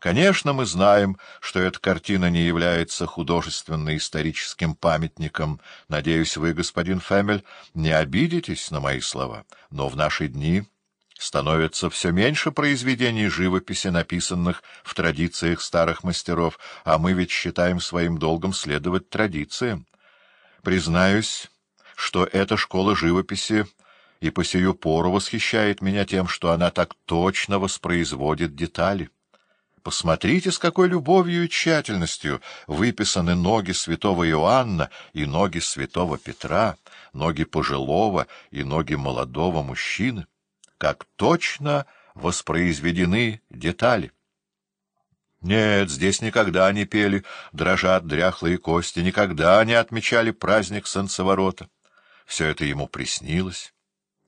Конечно, мы знаем, что эта картина не является художественно-историческим памятником. Надеюсь, вы, господин Фемель, не обидитесь на мои слова. Но в наши дни становится все меньше произведений живописи, написанных в традициях старых мастеров, а мы ведь считаем своим долгом следовать традициям. Признаюсь, что эта школа живописи и по сию пору восхищает меня тем, что она так точно воспроизводит детали. Посмотрите, с какой любовью и тщательностью выписаны ноги святого Иоанна и ноги святого Петра, ноги пожилого и ноги молодого мужчины. Как точно воспроизведены детали. Нет, здесь никогда не пели «Дрожат дряхлые кости», никогда не отмечали праздник Солнцеворота. Все это ему приснилось.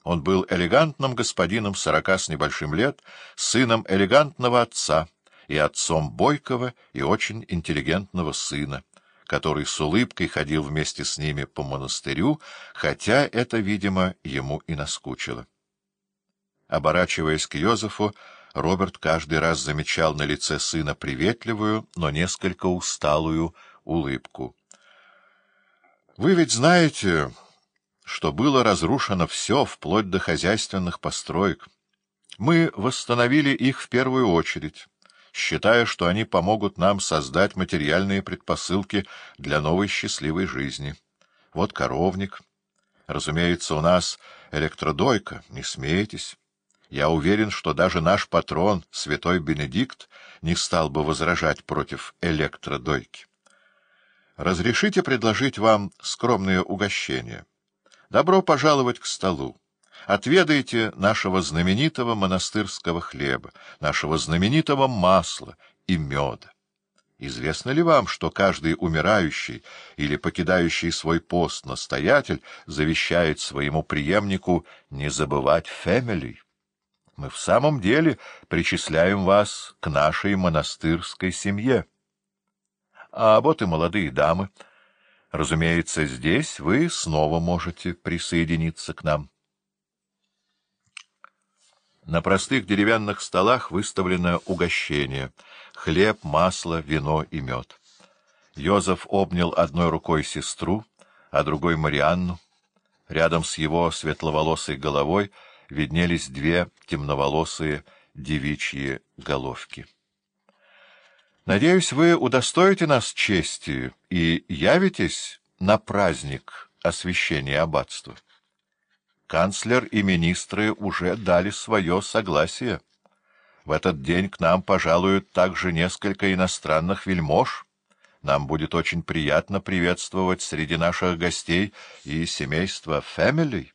Он был элегантным господином сорока с небольшим лет, сыном элегантного отца — и отцом бойкого и очень интеллигентного сына, который с улыбкой ходил вместе с ними по монастырю, хотя это, видимо, ему и наскучило. Оборачиваясь к Йозефу, Роберт каждый раз замечал на лице сына приветливую, но несколько усталую улыбку. — Вы ведь знаете, что было разрушено все, вплоть до хозяйственных построек. Мы восстановили их в первую очередь считая, что они помогут нам создать материальные предпосылки для новой счастливой жизни. Вот коровник. Разумеется, у нас электродойка, не смейтесь. Я уверен, что даже наш патрон, святой Бенедикт, не стал бы возражать против электродойки. Разрешите предложить вам скромное угощение. Добро пожаловать к столу. Отведайте нашего знаменитого монастырского хлеба, нашего знаменитого масла и меда. Известно ли вам, что каждый умирающий или покидающий свой пост настоятель завещает своему преемнику не забывать фэмили? Мы в самом деле причисляем вас к нашей монастырской семье. А вот и молодые дамы. Разумеется, здесь вы снова можете присоединиться к нам. На простых деревянных столах выставлено угощение — хлеб, масло, вино и мед. Йозеф обнял одной рукой сестру, а другой — Марианну. Рядом с его светловолосой головой виднелись две темноволосые девичьи головки. — Надеюсь, вы удостоите нас чести и явитесь на праздник освящения аббатства. Канцлер и министры уже дали свое согласие. В этот день к нам пожалуют также несколько иностранных вельмож. Нам будет очень приятно приветствовать среди наших гостей и семейство Фэмили.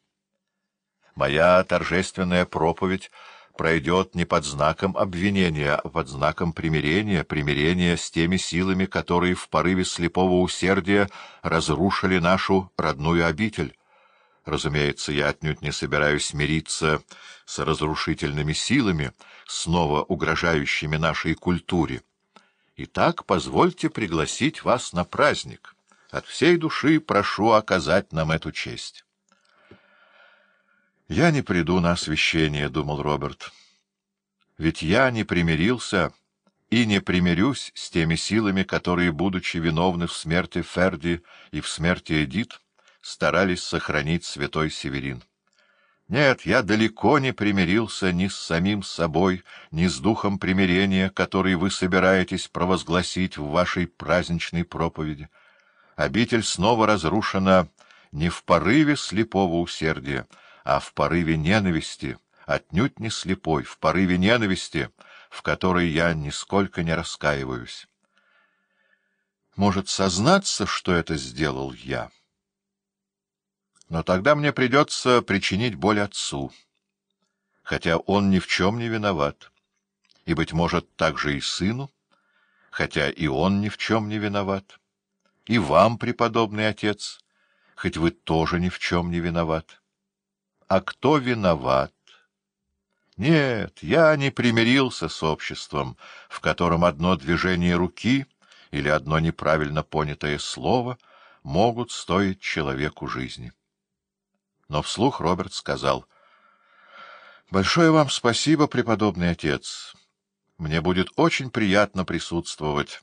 Моя торжественная проповедь пройдет не под знаком обвинения, а под знаком примирения, примирения с теми силами, которые в порыве слепого усердия разрушили нашу родную обитель. Разумеется, я отнюдь не собираюсь мириться с разрушительными силами, снова угрожающими нашей культуре. Итак, позвольте пригласить вас на праздник. От всей души прошу оказать нам эту честь. «Я не приду на освящение», — думал Роберт. «Ведь я не примирился и не примирюсь с теми силами, которые, будучи виновны в смерти Ферди и в смерти Эдит, — старались сохранить святой Северин. Нет, я далеко не примирился ни с самим собой, ни с духом примирения, который вы собираетесь провозгласить в вашей праздничной проповеди. Обитель снова разрушена не в порыве слепого усердия, а в порыве ненависти, отнюдь не слепой, в порыве ненависти, в которой я нисколько не раскаиваюсь. Может, сознаться, что это сделал я? Но тогда мне придется причинить боль отцу, хотя он ни в чем не виноват, и, быть может, также и сыну, хотя и он ни в чем не виноват, и вам, преподобный отец, хоть вы тоже ни в чем не виноват. А кто виноват? Нет, я не примирился с обществом, в котором одно движение руки или одно неправильно понятое слово могут стоить человеку жизни. Но вслух Роберт сказал, — Большое вам спасибо, преподобный отец. Мне будет очень приятно присутствовать